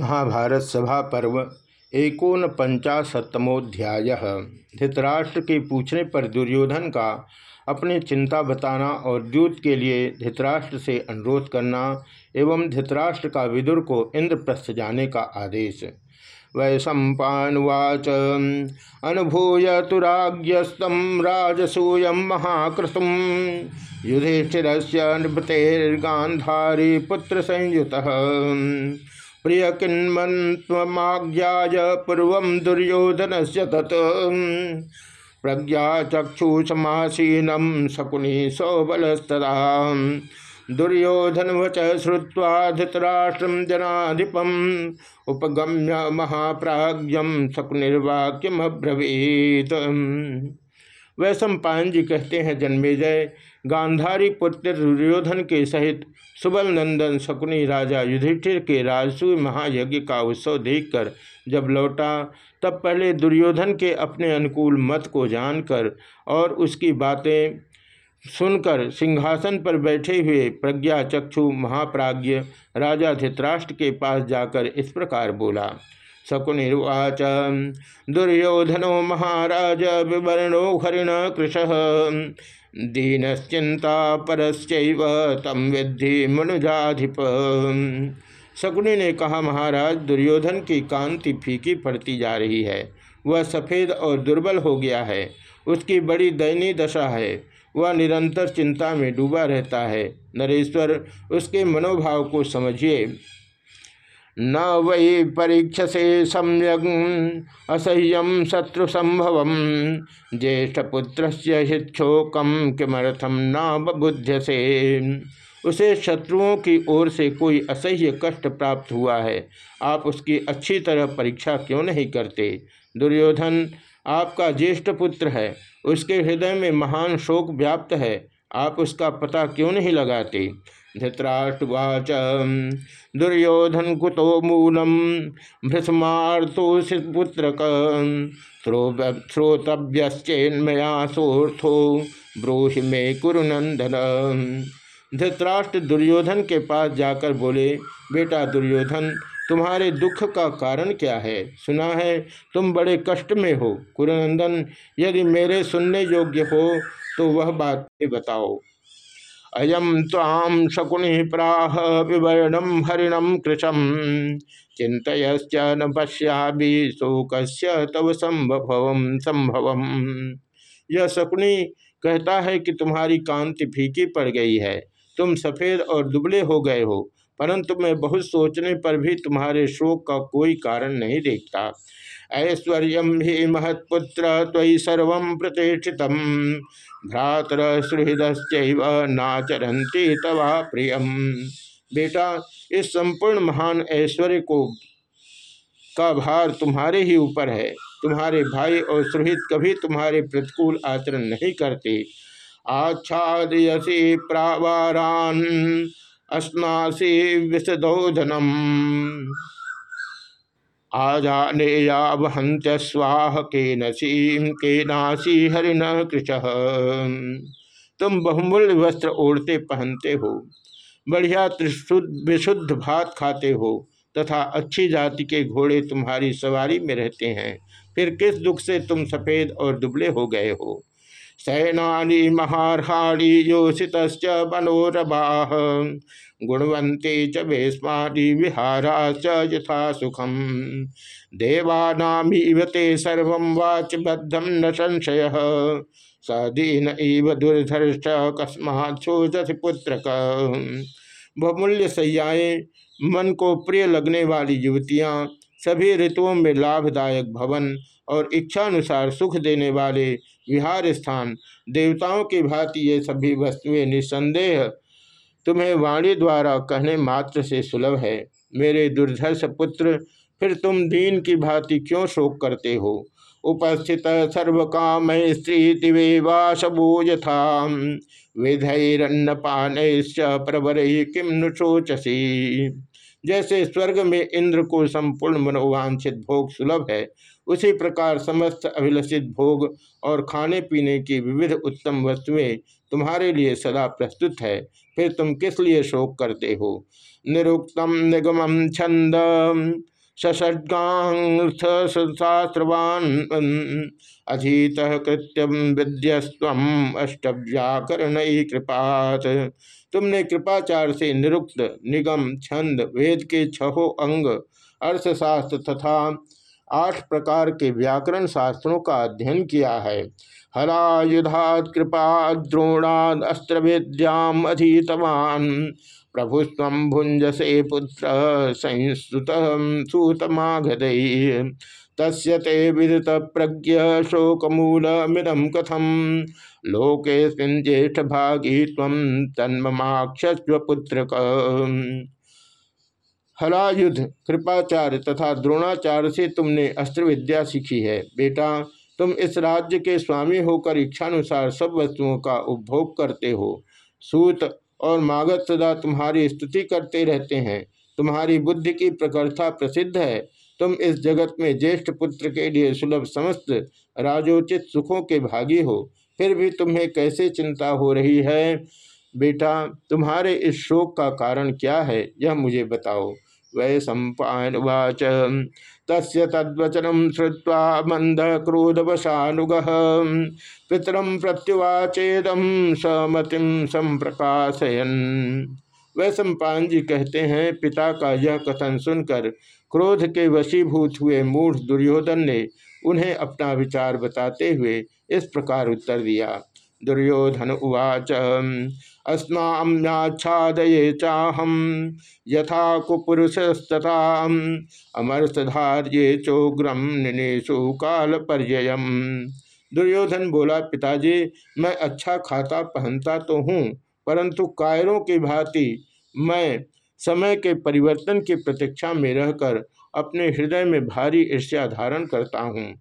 महाभारत सभा पर्व एकोन पंचाशतमोध्याय धृतराष्ट्र के पूछने पर दुर्योधन का अपनी चिंता बताना और दूत के लिए धृतराष्ट्र से अनुरोध करना एवं धृतराष्ट्र का विदुर को इंद्रप्रस्थ जाने का आदेश। वैशंपावाच अनुभूय तुराग्यस्तम राजसूय महाकृतुम युधिष्ठिर नृपतेर्गांधारी पुत्र संयुत प्रिय पूर्व दुर्योधन से तत्। प्रज्ञा चक्षुषमासीनम शकुनी दुर्योधन वच श्रुवा धृतराष्ट्रम जनाधिपम उपगम्य महाप्राज्यम शकुनिर्वाक्यम अब्रवीत वैश्व पायन जी कहते हैं, जन्मेजय। गांधारी पुत्र दुर्योधन के सहित सुबल नंदन शकुनी राजा युधिष्ठिर के राजसूय महायज्ञ का उत्सव देखकर जब लौटा, तब पहले दुर्योधन के अपने अनुकूल मत को जानकर और उसकी बातें सुनकर सिंहासन पर बैठे हुए प्रज्ञा चक्षु महाप्राज्य राजा धृतराष्ट्र के पास जाकर इस प्रकार बोला शकुनिर्वाच। दुर्योधनो महाराज विवर्णो हरिण कृश दीनश्चिंता परस्व तम विद्धि मनुजाधिप। शकुनी ने कहा, महाराज, दुर्योधन की कांति फीकी पड़ती जा रही है। वह सफ़ेद और दुर्बल हो गया है। उसकी बड़ी दयनीय दशा है। वह निरंतर चिंता में डूबा रहता है। नरेश्वर, उसके मनोभाव को समझिए। न वै परीक्षसे सम्यक असह्यम शत्रु संभव ज्येष्ठपुत्र हिच्छोकम किमर्थम न से उसे शत्रुओं की ओर से कोई असह्य कष्ट प्राप्त हुआ है। आप उसकी अच्छी तरह परीक्षा क्यों नहीं करते? दुर्योधन, आपका ज्येष्ठ पुत्र है। उसके हृदय में महान शोक व्याप्त है। आप उसका पता क्यों नहीं लगाते? धृतराष्ट्रवाच। दुर्योधन कुतो मूलम भृष्मार्थो पुत्र श्रोतव्यश्चेन्मया सोर्थो ब्रूहि में कुरुनंदन धृतराष्ट्र दुर्योधन के पास जाकर बोले, बेटा दुर्योधन, तुम्हारे दुख का कारण क्या है? सुना है, तुम बड़े कष्ट में हो। कुरुनंदन यदि मेरे सुनने योग्य हो तो वह बात बताओ। अयम ताम शकुनि प्राह विवर्णम हरिणम कृशम। चिंतयश्च न पश्याबी शोक तव संभव संभव यह शकुनि कहता है कि तुम्हारी कांति फीकी पड़ गई है। तुम सफ़ेद और दुबले हो गए हो, परंतु मैं बहुत सोचने पर भी तुम्हारे शोक का कोई कारण नहीं देखता। ऐश्वर्य ही महत्पुत्र तयि सर्व प्रतिष्ठित। भ्रातर सुहृदश्चैव नाचरती तवा प्रियम। बेटा, इस संपूर्ण महान ऐश्वर्य को का भार तुम्हारे ही ऊपर है। तुम्हारे भाई और सुहृद कभी तुम्हारे प्रतिकूल आचरण नहीं करते। आच्छादयसी प्रावारान, अस्नासी विषदोधनम। आजाने वहंत स्वाह के नसीम के नासी हरिण कृष तुम बहुमूल्य वस्त्र ओढ़ते पहनते हो, बढ़िया विशुद्ध भात खाते हो, तथा अच्छी जाति के घोड़े तुम्हारी सवारी में रहते हैं। फिर किस दुख से तुम सफ़ेद और दुबले हो गए हो? सैनानी महारहाड़ी योषित मनोरभा गुणवंते च भीष्मादि विहारा च यथा सुखम देवानामीव ते सर्व वाचबद्धम न संशय। सदीन इव दुर्धर्ष कस्मात पुत्र बहुमूल्य सैयाएँ मन को प्रिय लगने वाली युवतियाँ, सभी ऋतुओं में लाभदायक भवन और इच्छानुसार सुख देने वाले विहार स्थान। देवताओं की भांति ये सभी वस्तुएँ निसंदेह तुम्हें वाणी द्वारा कहने मात्र से सुलभ है। मेरे दुर्धर्ष पुत्र, फिर तुम दीन की भांति क्यों शोक करते हो? उपस्थित सर्व काम स्त्री दिवे दिवेवाशभो यथा विधैरन्न पान प्रवर किम नुशोचसी जैसे स्वर्ग में इंद्र को संपूर्ण मनोवांछित भोग सुलभ है, उसी प्रकार समस्त अभिलषित भोग और खाने पीने की विविध उत्तम वस्तुएँ तुम्हारे लिए सदा प्रस्तुत है। फिर तुम किस लिए शोक करते हो? निरुक्तम निगम छंद अधीत कृत्यम विद्यस्व अष्टव्याकरण कृपात तुमने कृपाचार से निरुक्त, निगम, छंद, वेद के छहो अंग, अर्थशास्त्र तथा आठ प्रकार के व्याकरण शास्त्रों का अध्ययन किया है। हलायुधात कृपा द्रोणाद अस्त्र विद्याम अधीतवान। प्रभु स्व भुंजसे पुत्र संस्तुत सूतमाघद तस्य ते विदित प्रज्ञ शोकमूलमिदम कथम लोके ज्येष्ठ भागी तन्ममाक्षस्व पुत्र हलायुध, कृपाचार्य तथा द्रोणाचार्य से तुमने अस्त्र विद्या सीखी है। बेटा, तुम इस राज्य के स्वामी होकर इच्छानुसार सब वस्तुओं का उपभोग करते हो। सूत और मागत सदा तुम्हारी स्तुति करते रहते हैं। तुम्हारी बुद्धि की प्रकर्ता प्रसिद्ध है। तुम इस जगत में ज्येष्ठ पुत्र के लिए सुलभ समस्त राजोचित सुखों के भागी हो। फिर भी तुम्हें कैसे चिंता हो रही है? बेटा, तुम्हारे इस शोक का कारण क्या है? यह मुझे बताओ। वै सम्पावाच तस् तद्वचनम श्रुवा मंद क्रोधवशानुग पितरम प्रत्युवाचेदम समतिम संप्रकाशयन वह सम्पान जी कहते हैं, पिता का यह कथन सुनकर क्रोध के वशीभूत हुए मूढ़ दुर्योधन ने उन्हें अपना विचार बताते हुए इस प्रकार उत्तर दिया। दुर्योधन उवाच अस्माच्छादये चाहम यथा कुपुरुषस्तता अमरसधार्ये चोग्रम निनेशु काल पर्ययम दुर्योधन बोला, पिताजी, मैं अच्छा खाता पहनता तो हूँ, परंतु कायरों की भांति मैं समय के परिवर्तन की प्रतीक्षा में रहकर अपने हृदय में भारी ईर्ष्या धारण करता हूँ।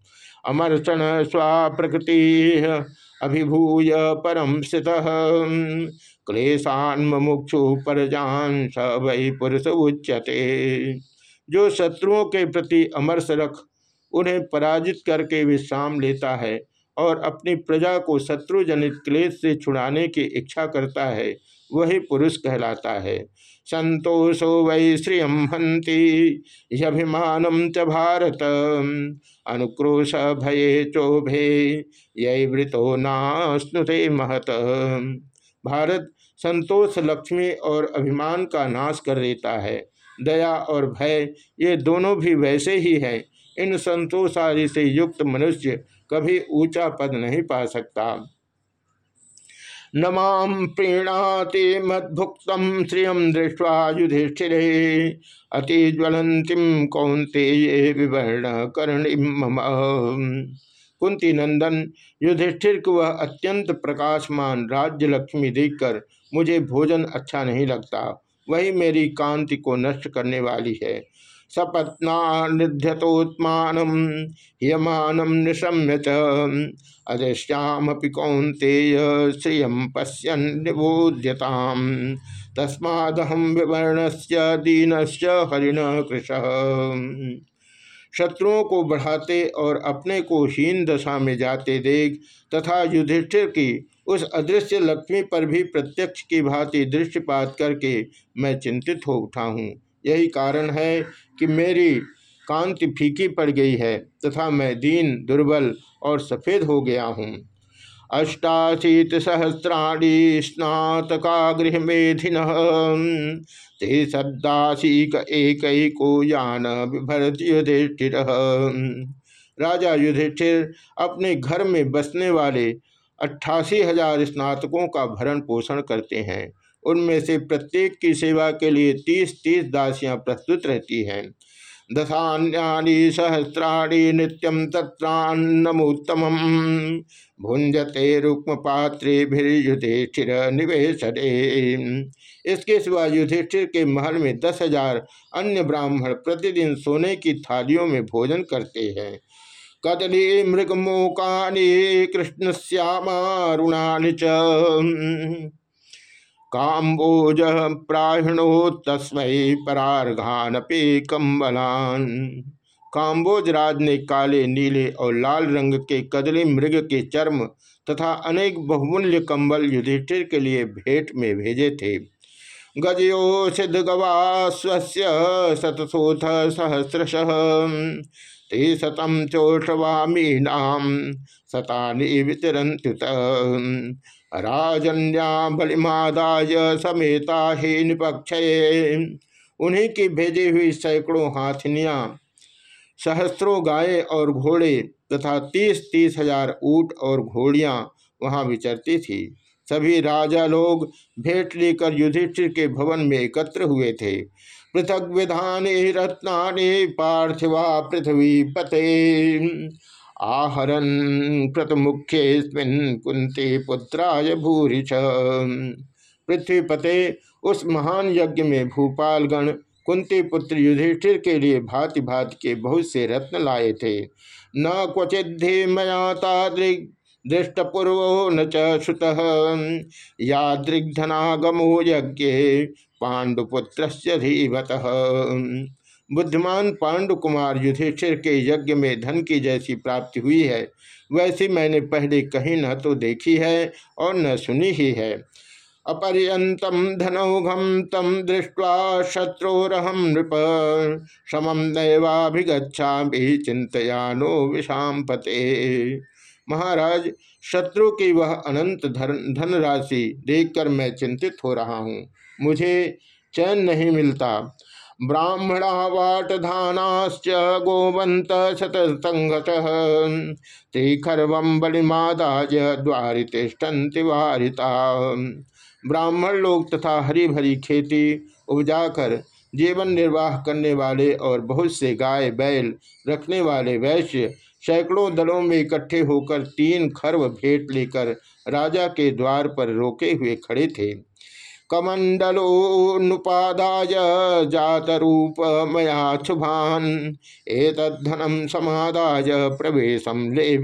अमर्षण प्रकृति अभिभूय परम स्थित क्लेशान मुक्षु परजान स वही पुरुष उच्यते। जो शत्रुओं के प्रति अमरस रख, उन्हें पराजित करके विश्राम लेता है और अपनी प्रजा को शत्रु जनित क्लेश से छुड़ाने की इच्छा करता है, वही पुरुष कहलाता है। संतोषो वै श्रियम हंति यभिमानम च भारत। अनुक्रोश भये चोभे यही वृतो नास्नुते महत। भारत संतोष, लक्ष्मी और अभिमान का नाश कर देता है। दया और भय, ये दोनों भी वैसे ही हैं। इन संतोष आदि से युक्त मनुष्य कभी ऊँचा पद नहीं पा सकता। नमाम प्रीणाति मद्भुक्त श्रिय दृष्टवा युधिष्ठिर। अति ज्वलंतिम कौंते ये विवर्ण कर्ण मम। कुंती नंदन, युधिष्ठिर को वह अत्यंत प्रकाशमान राज्य लक्ष्मी देखकर मुझे भोजन अच्छा नहीं लगता। वही मेरी कांति को नष्ट करने वाली है। सपत्ना निध्यतोत्मान यमानम निशम्य च। कौंतेय श्रिय पश्यन निबोध्यताम। तस्मादहम विवर्ण से दीन से हरिण कृष शत्रुओं को बढ़ाते और अपने को हीन दशा में जाते देख तथा युधिष्ठिर की उस अदृश्य लक्ष्मी पर भी प्रत्यक्ष की भांति दृष्टिपात करके मैं चिंतित हो उठा हूँ। यही कारण है कि मेरी कांति फीकी पड़ गई है तथा मैं दीन, दुर्बल और सफ़ेद हो गया हूँ। अष्टाशीत सहस्राणी स्नातका गृह मेधिन ते एक को यान विभरत युधिष्ठिर। राजा युधिष्ठिर अपने घर में बसने वाले अट्ठासी हज़ार स्नातकों का भरण पोषण करते हैं। उनमें से प्रत्येक की सेवा के लिए तीस तीस दासियाँ प्रस्तुत रहती हैं। दशान्यानि सहस्राणी नित्यम तत्रान्नमोत्तम भुंजते रुक्म पात्रे भी युधिष्ठिर निवेशने इसके सिवा युधिष्ठिर के महल में दस हज़ार अन्य ब्राह्मण प्रतिदिन सोने की थालियों में भोजन करते हैं। कदली कृष्ण श्यामारुणानि च। काम्बोज प्राहिणो तस्मय परार्घानपे कम्बलान। काम्बोज राज ने काले, नीले और लाल रंग के कदली मृग के चर्म तथा अनेक बहुमूल्य कंबल युधिष्ठिर के लिए भेंट में भेजे थे। गजयो सिद्ध गवा स्वस्य शतशोथ सहस्रश। ते शतम चोषवामीनाम शतानि वितरंत्युत राजन्या बलिमादाय समेता ही निपक्ष उन्हीं की भेजी हुई सैकड़ों हाथनियाँ, सहस्त्रों गाय और घोड़े तथा तीस तीस हज़ार ऊट और घोड़ियाँ वहाँ विचरती थी। सभी राजा लोग भेंट लेकर युधिष्ठिर के भवन में एकत्र हुए थे। पृथक विधान रत्ना पार्थिवा पृथ्वी पते। आहरन कृतमुख्य कुंती पुत्राय भूरिश पृथ्वी पते उस महान यज्ञ में भूपालगण कुंती पुत्र युधिष्ठिर के लिए भांति भांति के बहुत से रत्न लाए थे। न क्वचिद्धि मया तादृग दृष्टपूर्वो न चुत यादृग्धनागमो यज्ञ पांडुपुत्र धीवत बुद्धिमान पांडु कुमार युधिष्ठिर के यज्ञ में धन की जैसी प्राप्ति हुई है, वैसी मैंने पहले कहीं न तो देखी है और न सुनी ही है। अपर्यतम धनौघम तम दृष्टवा शत्रुरहम नृप समम नैवाभिगछा भी चिंतयानो विषाम पते महाराज, शत्रु की वह अनंत धन धनराशि देखकर मैं चिंतित हो रहा हूँ। मुझे चैन नहीं मिलता। ब्राह्मणा वाटधानाश्च गोवंत शतसंघट त्रिखर्व बलिमादाय द्वारि तिष्ठन्ति वारिता। ब्राह्मण लोग तथा हरी भरी खेती उपजाकर जीवन निर्वाह करने वाले और बहुत से गाय, बैल रखने वाले वैश्य सैकड़ों दलों में इकट्ठे होकर तीन खर्व भेंट लेकर राजा के द्वार पर रोके हुए खड़े थे। कमंडलोनुपादाय जात रूप मया शुभान एतद्धनम समादाय प्रवेशम ले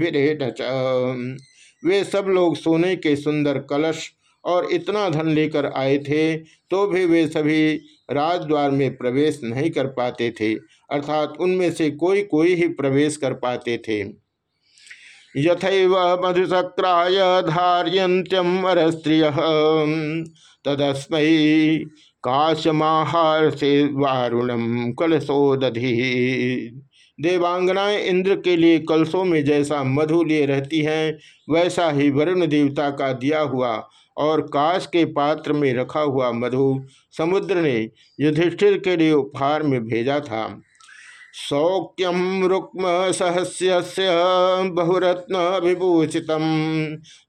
वे सब लोग सोने के सुंदर कलश और इतना धन लेकर आए थे तो भी वे सभी राजद्वार में प्रवेश नहीं कर पाते थे, अर्थात उनमें से कोई कोई ही प्रवेश कर पाते थे। यथैव मधुसक्राय वर स्त्रिय तदस्म काशमाहार से वारुणम कलशोदधि देवांगनाएँ इंद्र के लिए कलशों में जैसा मधु लिए रहती हैं, वैसा ही वरुण देवता का दिया हुआ और काश के पात्र में रखा हुआ मधु समुद्र ने युधिष्ठिर के लिए उपहार में भेजा था। सौक्यम रुक्म सहस्य बहुरत्न विभूषित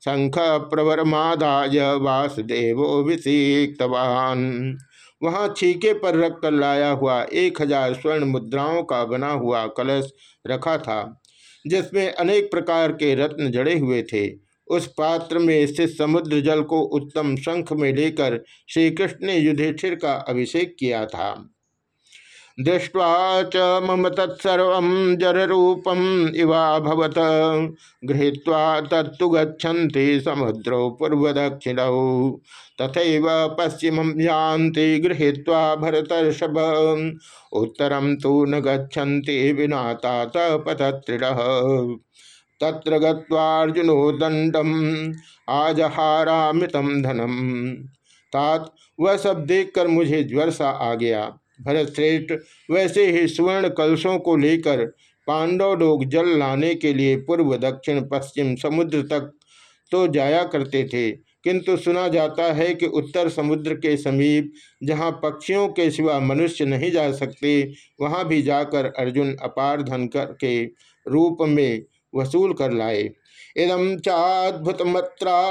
शंख प्रवरमादाय वासुदेव विषिक्तवान वहाँ छीके पर रख कर लाया हुआ एक हज़ार स्वर्ण मुद्राओं का बना हुआ कलश रखा था, जिसमें अनेक प्रकार के रत्न जड़े हुए थे। उस पात्र में स्थित समुद्र जल को उत्तम शंख में लेकर श्री कृष्ण ने युधिष्ठिर का अभिषेक किया था। दृष्ट्वा च मम तत्सर्व जररूपम इवाभवत गृहीत्वा तत्तु गच्छन्ति समुद्रौ पूर्वदक्षिण। तथा पश्चिम यान्ति गृहीत्वा भरतर्षभ। उत्तरम तो न गच्छन्ति विना तात पतत्रिणः तत्र गत्वार्जुनो दंडम आजहारामृतम धनम। तात वह सब देखकर मुझे ज्वर सा आ गया। भरत श्रेष्ठ वैसे ही स्वर्ण कलशों को लेकर पांडव लोग जल लाने के लिए पूर्व, दक्षिण, पश्चिम, समुद्र तक तो जाया करते थे। किंतु सुना जाता है कि उत्तर समुद्र के समीप, जहाँ पक्षियों के सिवा मनुष्य नहीं जा सकते, वहाँ भी जाकर अर्जुन अपार धन कर के रूप में वसूल कर लाए। इदम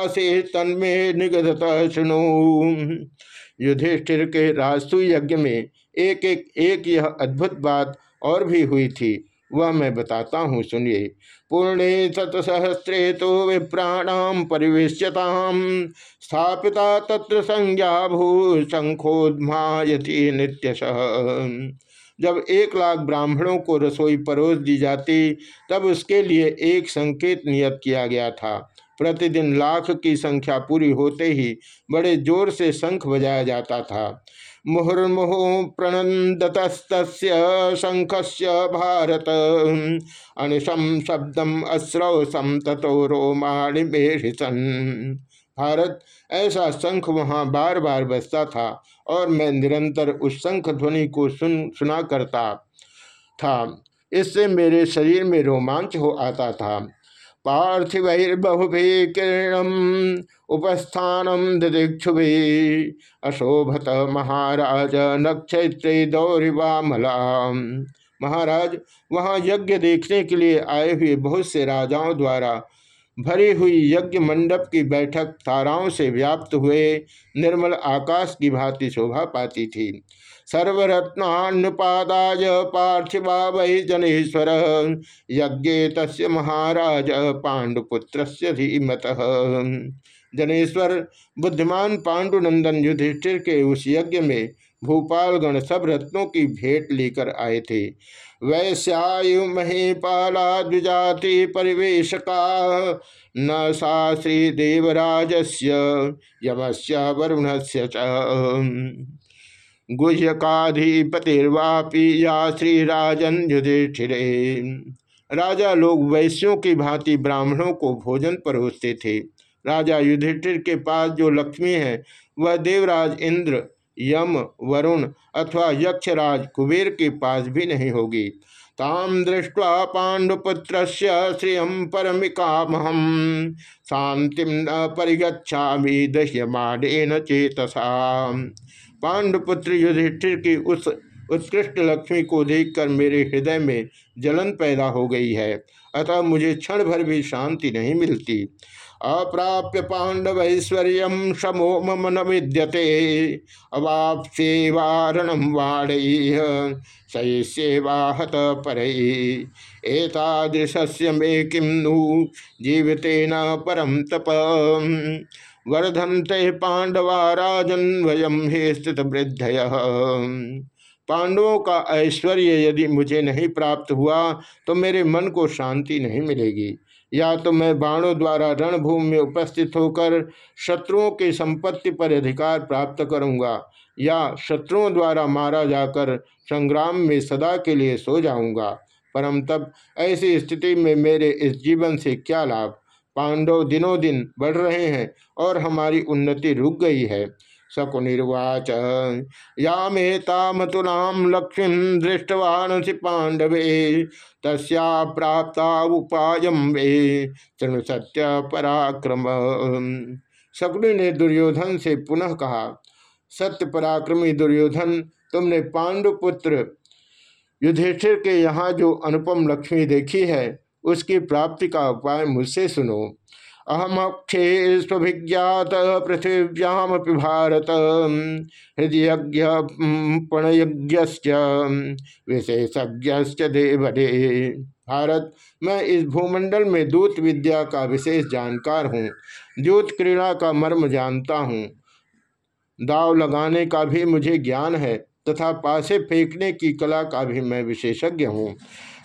से तन्मे निगत शुणु। युधिष्ठिर के राजसु यज्ञ में एक एक एक यह अद्भुत बात और भी हुई थी, वह मैं बताता हूँ, सुनिए। पूर्णे शतसहस्रे तो विप्राणाम परिवेश्यताम स्थापिता तत्र संज्ञा भू शंखोदमायति नित्य जब एक लाख ब्राह्मणों को रसोई परोस दी जाती, तब उसके लिए एक संकेत नियत किया गया था। प्रतिदिन लाख की संख्या पूरी होते ही बड़े ज़ोर से शंख बजाया जाता था। मुहुर्मुहु प्रणंदतस्त शंख से भारत। अनुषम शब्दम अश्रवसम तथो रोमाणि भारत, ऐसा शंख वहाँ बार बार बजता था और मैं निरंतर उस शंख ध्वनि को सुन, सुना करता था। इससे मेरे शरीर में रोमांच हो आता था। पार्थिवैर्बहुभि किरणम उपस्थानम दिक्षुभि अशोभत महाराज नक्षत्रे दौरिवामला महाराज, वहाँ यज्ञ देखने के लिए आए हुए बहुत से राजाओं द्वारा भरी हुई यज्ञ मंडप की बैठक ताराओं से व्याप्त हुए निर्मल आकाश की भांति शोभा पाती थी। सर्वरत्नान्नुपादाय पार्थिवा वै जनेश्वर, यज्ञ तस् महाराज पांडुपुत्र धीमत। जनेश्वर, बुद्धिमान पांडुनंदन युधिष्ठिर के उस यज्ञ में भूपालगण सब रत्नों की भेंट लेकर आए थे। वैश्यायु महीपाला द्विजाति परिवेशका, न सा श्री देवराज से यमस्य वरुण से गुह्यकाधिपतिर्वापी या श्रीराजन युधिष्ठिरे। राजा लोग वैश्यों की भांति ब्राह्मणों को भोजन परोसते थे। राजा युधिष्ठिर के पास जो लक्ष्मी है, वह देवराज इंद्र, यम, वरुण अथवा यक्षराज कुबेर के पास भी नहीं होगी। ताम दृष्ट्वा पांडुपुत्र श्रिय परमिकामहम। शांतिम न परिगछा दह्यमाडेन चेतसा पांडुपुत्र युधिष्ठिर की उस उत्कृष्ट लक्ष्मी को देखकर मेरे हृदय में जलन पैदा हो गई है, अतः मुझे क्षण भर भी शांति नहीं मिलती। अप्राप्य पांडव ऐश्वर्य शमो मम न विद्यते अवाप्सेवारणम वाण, सैस्यवाहत पर। एतादृश्य मे किम नु जीवितेन परम तप। वर्धनते पांडवा राजन वयम हे स्थित वृद्धय पांडवों का ऐश्वर्य यदि मुझे नहीं प्राप्त हुआ तो मेरे मन को शांति नहीं मिलेगी। या तो मैं बाणों द्वारा रणभूमि में उपस्थित होकर शत्रुओं की संपत्ति पर अधिकार प्राप्त करूँगा, या शत्रुओं द्वारा मारा जाकर संग्राम में सदा के लिए सो जाऊँगा। परम तब ऐसी स्थिति में मेरे इस जीवन से क्या लाभ? पांडव दिनों दिन बढ़ रहे हैं और हमारी उन्नति रुक गई है। शकुनिर्वाच या मे तामतुलाम लक्ष्मी दृष्टवान पांडवे, तस्या प्राप्ता उपाय वे चृण सत्य पराक्रम। शकुनि ने दुर्योधन से पुनः कहा, सत्य पराक्रमी दुर्योधन, तुमने पांडुपुत्र युधिष्ठिर के यहाँ जो अनुपम लक्ष्मी देखी है उसकी प्राप्ति का उपाय मुझसे सुनो। अहमक्षे स्वभिज्ञात पृथिव्याम भारत हृदय पणयज्ञ विशेषज्ञ देवदे। भारत, मैं इस भूमंडल में दूत विद्या का विशेष जानकार हूँ। दूत क्रीड़ा का मर्म जानता हूँ। दाव लगाने का भी मुझे ज्ञान है तथा पासे फेंकने की कला का भी मैं विशेषज्ञ हूँ।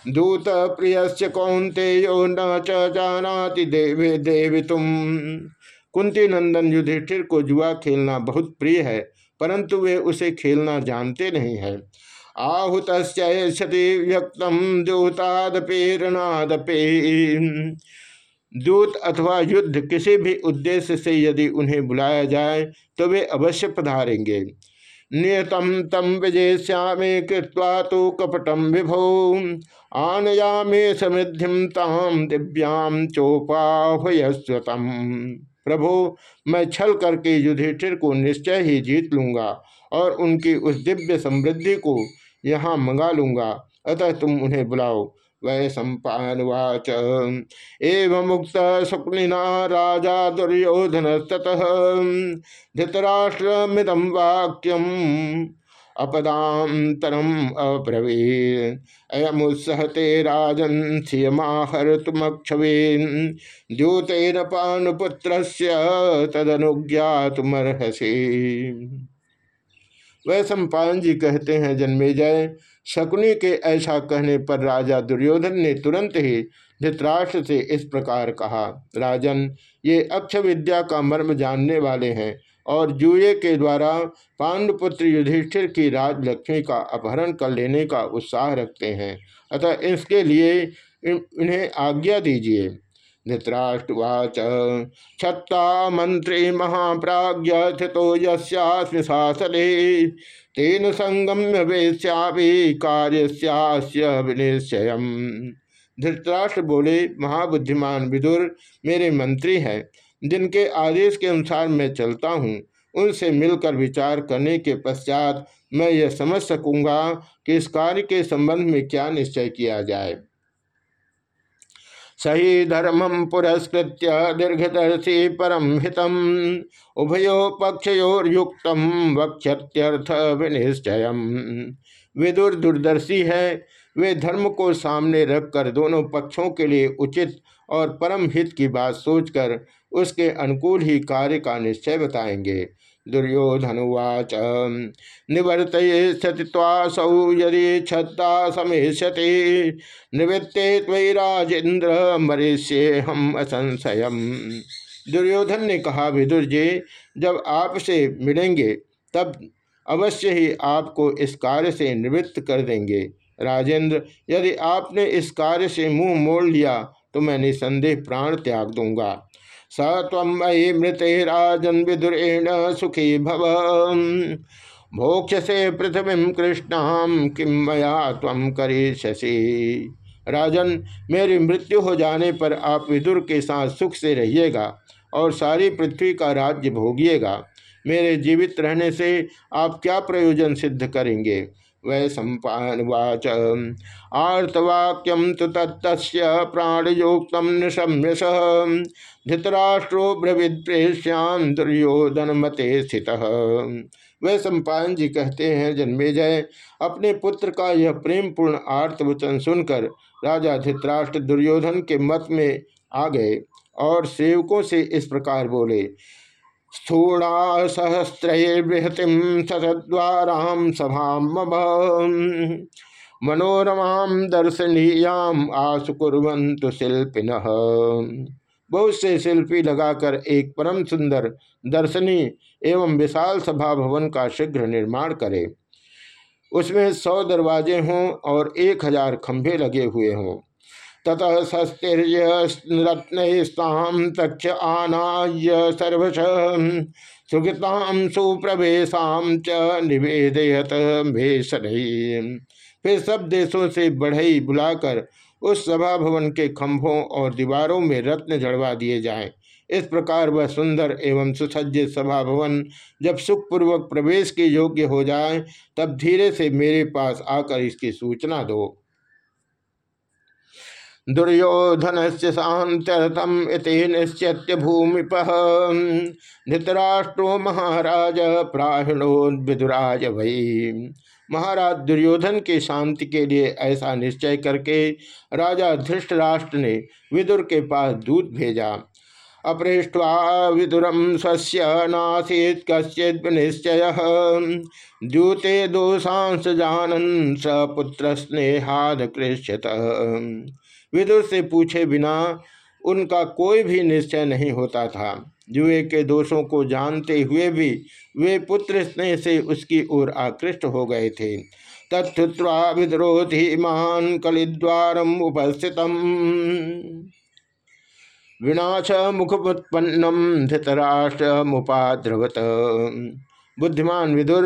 दूत प्रिय कौंते यो न चानाति देवे देवी तुम कुंती नंदन युधिष्ठिर को जुआ खेलना बहुत प्रिय है, परंतु वे उसे खेलना जानते नहीं है। आहुत व्यक्तम, दूतादपेरनादपे। दूत अथवा युद्ध किसी भी उद्देश्य से यदि उन्हें बुलाया जाए तो वे अवश्य पधारेंगे। नियतम तम विजय श्यामे कृत्वा तो कपटम विभो। आनयामे समृद्धिम ताम दिव्याम चोपाहयस्वतम प्रभो, मैं छल करके युधिष्ठिर को निश्चय ही जीत लूँगा और उनकी उस दिव्य समृद्धि को यहाँ मंगा लूँगा। अतः तुम उन्हें बुलाओ। वै सम्पावाच एवं मुक्त शुक्लिना राजा दुर्योधन ततः धृतराष्ट्रमिदम वाक्यम अपदातरम अब्रवीर अयमुत्सहते राजन सियमाहर तुमक्षवे द्यूतेन पानुपुत्र तदनुज्ञातमर्हसी। वह सम्पान जी कहते हैं, जन्मे जय। शकुनी के ऐसा कहने पर राजा दुर्योधन ने तुरंत ही धृतराष्ट्र से इस प्रकार कहा, राजन, ये अक्ष विद्या का मर्म जानने वाले हैं और जुए के द्वारा पांडुपुत्र युधिष्ठिर की राजलक्ष्मी का अपहरण कर लेने का उत्साह रखते हैं। अतः इसके लिए इन्हें आज्ञा दीजिए। धृतराष्ट्रवाच छत्ता मंत्री महाप्राज्य स्थितो यस्यास्मि शासने। तेन संगम्य वेश्या कार्य विनिश्चय धृतराष्ट्र बोले, महाबुद्धिमान विदुर, मेरे मंत्री हैं। जिनके आदेश के अनुसार मैं चलता हूँ, उनसे मिलकर विचार करने के पश्चात मैं यह समझ सकूँगा कि इस कार्य के संबंध में क्या निश्चय किया जाए। सही धर्मम पुरस्कृत दीर्घदर्शी परम हितम। उभयो पक्षयोरुक्त वक्षत्यर्थ विनिश्चय विदुर दूरदर्शी है। वे धर्म को सामने रखकर दोनों पक्षों के लिए उचित और परम हित की बात सोचकर उसके अनुकूल ही कार्य का निश्चय बताएँगे। दुर्योधनुवाच। निवर्त सतिवासौ यदि छत्ता समेशते निवृत्ते त्वयि राजेन्द्र मरीष्ये हम असंशय दुर्योधन ने कहा, विदुर जी, जब आपसे मिलेंगे, तब अवश्य ही आपको इस कार्य से निवृत्त कर देंगे। राजेंद्र, यदि आपने इस कार्य से मुँह मोड़ लिया तो मैं निसंदेह प्राण त्याग दूँगा। स तम मयि मृते राजन विदुरेण सुखी भव। भोक्ष से पृथ्वी कृष्णाम किम मया तम राजन, मेरी मृत्यु हो जाने पर आप विदुर के साथ सुख से रहिएगा और सारी पृथ्वी का राज्य भोगिएगा। मेरे जीवित रहने से आप क्या प्रयोजन सिद्ध करेंगे? वै सम्पावाच आर्तवाक्यम तो तत्त प्राणयोक्त निशम्य धृतराष्ट्रो ब्रविद प्रेश्याम दुर्योधन मते स्थित। वह सम्पायन जी कहते हैं जन्मेजय अपने पुत्र का यह प्रेम पूर्ण आर्त वचन सुनकर राजा धृतराष्ट्र दुर्योधन के मत में आ गए और सेवकों से इस प्रकार बोले स्थूणा सहस्रैर्बृहतिम सतद्वारां सभां मम मनोरमां दर्शनीयाम आसुकुर्वन्तु शिल्पिन। बहुत से शिल्पी लगाकर एक परम सुंदर, दर्शनी एवं विशाल सभा भवन का शीघ्र निर्माण करे। उसमें सौ दरवाजे हों और एक हज़ार खंभे लगे हुए हों। ततः सस्तिर्य रत्नस्ताम तक्ष आनाय सर्वश। सुगताम सुप्रवेशाम च निवेदयत भेषण फिर सब देशों से बढ़ई बुलाकर उस सभा भवन के खंभों और दीवारों में रत्न जड़वा दिए जाएँ। इस प्रकार वह सुंदर एवं सुसज्जित सभा भवन जब सुखपूर्वक प्रवेश के योग्य हो जाए, तब धीरे से मेरे पास आकर इसकी सूचना दो। दुर्योधन से शांत्यर्थम निश्चित भूमिप। धृतराष्ट्रो महाराज, प्राहिणो विदुराज भई महाराज दुर्योधन के शांति के लिए ऐसा निश्चय करके राजा धृष्टराष्ट्र ने विदुर के पास दूत भेजा। अपृष्ट्वा विदुरम स्वस्य नासीत निश्चय। द्यूते दोषांश जानन स पुत्र स्नेहाद कृष्यत विदुर से पूछे बिना उनका कोई भी निश्चय नहीं होता था। जुए के दोषों को जानते हुए भी वे पुत्र स्नेह से उसकी ओर आकृष्ट हो गए थे। तत्वा विद्रोधी मान कलिद्वारम उपस्थित विनाश मुखमुत्पन्नम धृतराष्ट्र मुपाद्रवत बुद्धिमान विदुर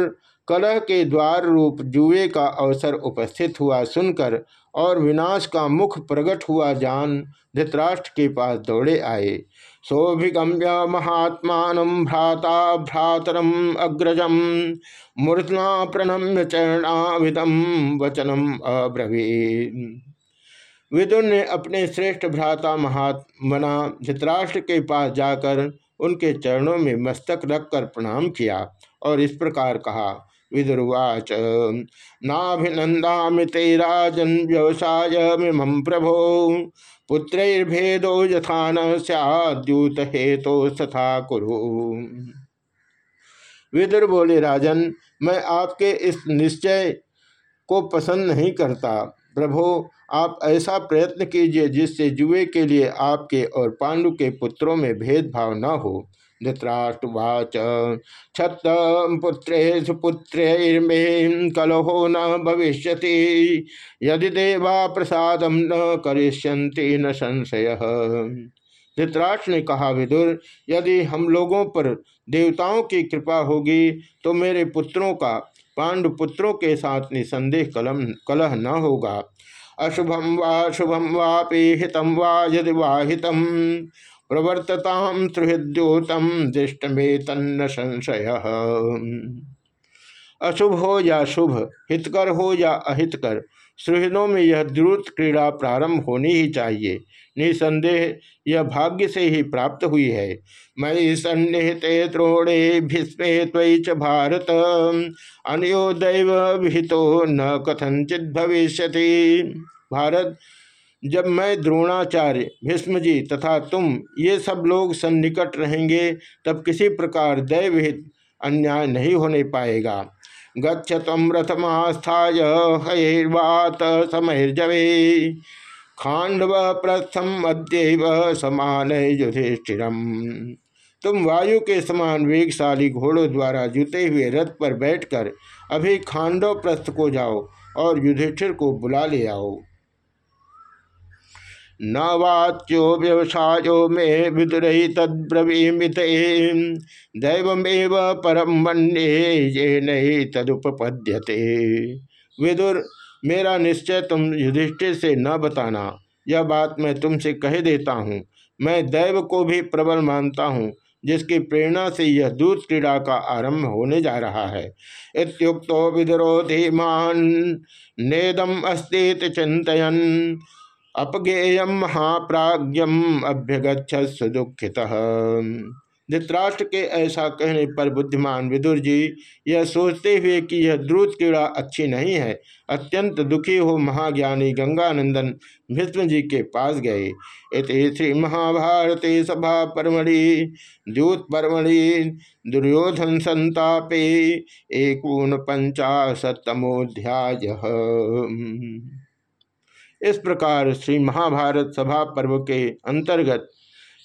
कलह के द्वार रूप जुए का अवसर उपस्थित हुआ सुनकर और विनाश का मुख प्रकट हुआ जान, धृतराष्ट्र के पास दौड़े आए। सौभिगम्य महात्मा भ्राता भ्रातरम अग्रजम मूर्धना प्रणम्य चरणाविदम वचनम अब्रवी विदुर ने अपने श्रेष्ठ भ्राता महात्मना धृतराष्ट्र के पास जाकर उनके चरणों में मस्तक रखकर प्रणाम किया और इस प्रकार कहा विदुर्वाच। नाभिनंदा ते राजन व्यवसाय मिम प्रभो। पुत्रैर्भेदो यथा न सद्यूत हेतो तथा कुरु। विदुर बोले, राजन, मैं आपके इस निश्चय को पसंद नहीं करता। प्रभो, आप ऐसा प्रयत्न कीजिए जिससे जुए के लिए आपके और पांडु के पुत्रों में भेदभाव न हो। धृतराष्ट्रवाच। छत पुत्रेशु पुत्रैर्मे कलहो न भविष्य यदि देवा प्रसाद न करिष्यन्ति, न संशय। धृतराष्ट्र ने कहा, विदुर, यदि हम लोगों पर देवताओं की कृपा होगी तो मेरे पुत्रों का, पांडु पुत्रों के साथ निसंदेह कलम, कलह न होगा। अशुभम वा शुभम वापि हितम वा यदि वा हितम प्रवर्तताम सुहृद्योतम दृष्ट में तन्न संशय। अशुभ हो या शुभ, हितकर हो या अहितकर सुहृदों में यह द्रुत क्रीड़ा प्रारंभ होनी ही चाहिए। निसंदेह, यह भाग्य से ही प्राप्त हुई है। मई सन्निहित द्रोणे भीष्मे त्वयि च भारत। अनयो दैव विहितो न कथनचित भविष्य भारत जब मैं द्रोणाचार्य भीष्म जी तथा तुम ये सब लोग सन्निकट रहेंगे, तब किसी प्रकार दैवहित अन्याय नहीं होने पाएगा। गच्छ तम रथमास्थाय हयर्वात समैर्जवे। खांडव प्रस्थम अद्यव समान युधिष्ठिरम। तुम वायु के समान वेगशाली घोड़ों द्वारा जुते हुए रथ पर बैठकर अभी खांडव प्रस्थ को जाओ और युधिष्ठिर को बुला ले आओ। न वाच्यो व्यवसायो मे विदुर तद्रवीमित दैवमेव परम मन्ये ये नहीं तदुपपद्यते। विदुर, मेरा निश्चय तुम युधिष्ठिर से न बताना। यह बात मैं तुमसे कह देता हूँ। मैं दैव को भी प्रबल मानता हूँ, जिसकी प्रेरणा से यह दूत क्रीड़ा का आरंभ होने जा रहा है। इतुक्तो विदुरो धीमान, नेदम अस्तित चिंतन अपगेयम महाप्राज्यम अभ्यगछ सुदुखित धृतराष्ट्र के ऐसा कहने पर बुद्धिमान विदुर जी, यह सोचते हुए कि यह द्रुत क्रीड़ा अच्छी नहीं है, अत्यंत दुखी हो महाज्ञानी गंगानंदन भीष्म जी के पास गए। इति श्री महाभारते सभा परमणि द्यूत परमणि दुर्योधन संतापे एक पंचाशतमोध्याय इस प्रकार श्री महाभारत सभा पर्व के अंतर्गत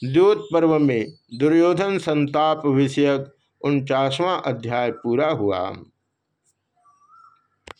द्योत पर्व में दुर्योधन संताप विषयक उनचासवां अध्याय पूरा हुआ।